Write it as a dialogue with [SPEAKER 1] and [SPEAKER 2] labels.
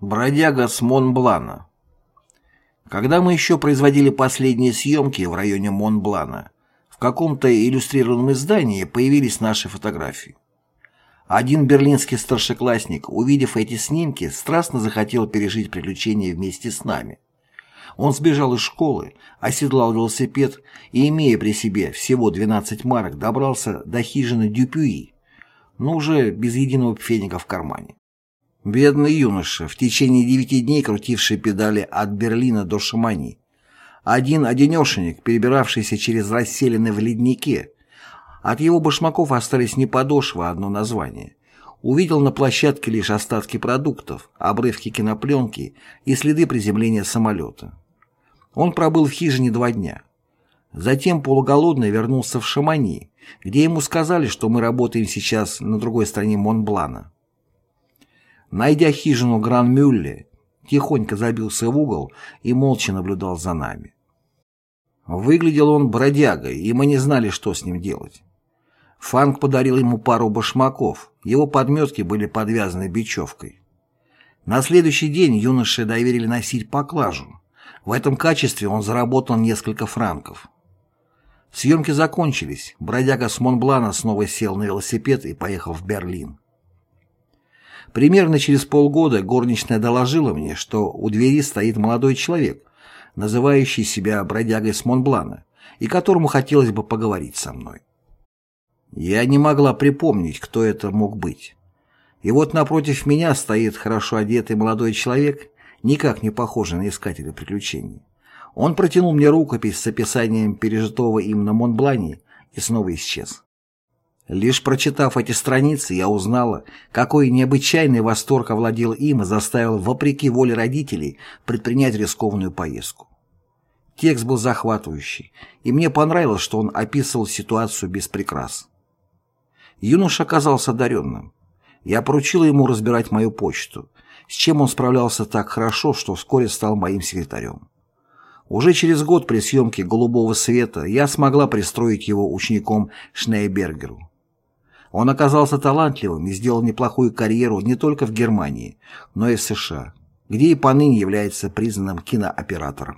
[SPEAKER 1] Бродяга с Монблана. Когда мы еще производили последние съемки в районе Монблана, в каком-то иллюстрированном издании появились наши фотографии. Один берлинский старшеклассник, увидев эти снимки, страстно захотел пережить приключения вместе с нами. Он сбежал из школы, оседлал велосипед и, имея при себе всего 12 марок, добрался до хижины Дюпюи, но уже без единого пфеника в кармане. Бедный юноша, в течение девяти дней крутивший педали от Берлина до Шамани. Один-одинешенек, перебиравшийся через расселены в леднике. От его башмаков остались не подошвы, а одно название. Увидел на площадке лишь остатки продуктов, обрывки кинопленки и следы приземления самолета. Он пробыл в хижине два дня. Затем полуголодный вернулся в Шамани, где ему сказали, что мы работаем сейчас на другой стороне Монблана. Найдя хижину Гран-Мюлле, тихонько забился в угол и молча наблюдал за нами. Выглядел он бродягой, и мы не знали, что с ним делать. Фанк подарил ему пару башмаков, его подметки были подвязаны бечевкой. На следующий день юноше доверили носить поклажу. В этом качестве он заработал несколько франков. Съемки закончились, бродяга с Монблана снова сел на велосипед и поехал в Берлин. Примерно через полгода горничная доложила мне, что у двери стоит молодой человек, называющий себя бродягой с Монблана, и которому хотелось бы поговорить со мной. Я не могла припомнить, кто это мог быть. И вот напротив меня стоит хорошо одетый молодой человек, никак не похожий на искателя приключений. Он протянул мне рукопись с описанием пережитого им на Монблане и снова исчез. Лишь прочитав эти страницы, я узнала, какой необычайный восторг овладел им и заставил, вопреки воле родителей, предпринять рискованную поездку. Текст был захватывающий, и мне понравилось, что он описывал ситуацию без прикрас. Юноша оказался одаренным. Я поручила ему разбирать мою почту, с чем он справлялся так хорошо, что вскоре стал моим секретарем. Уже через год при съемке «Голубого света» я смогла пристроить его учеником Шнейбергеру. Он оказался талантливым и сделал неплохую карьеру не только в Германии, но и в США, где и поныне является признанным кинооператором.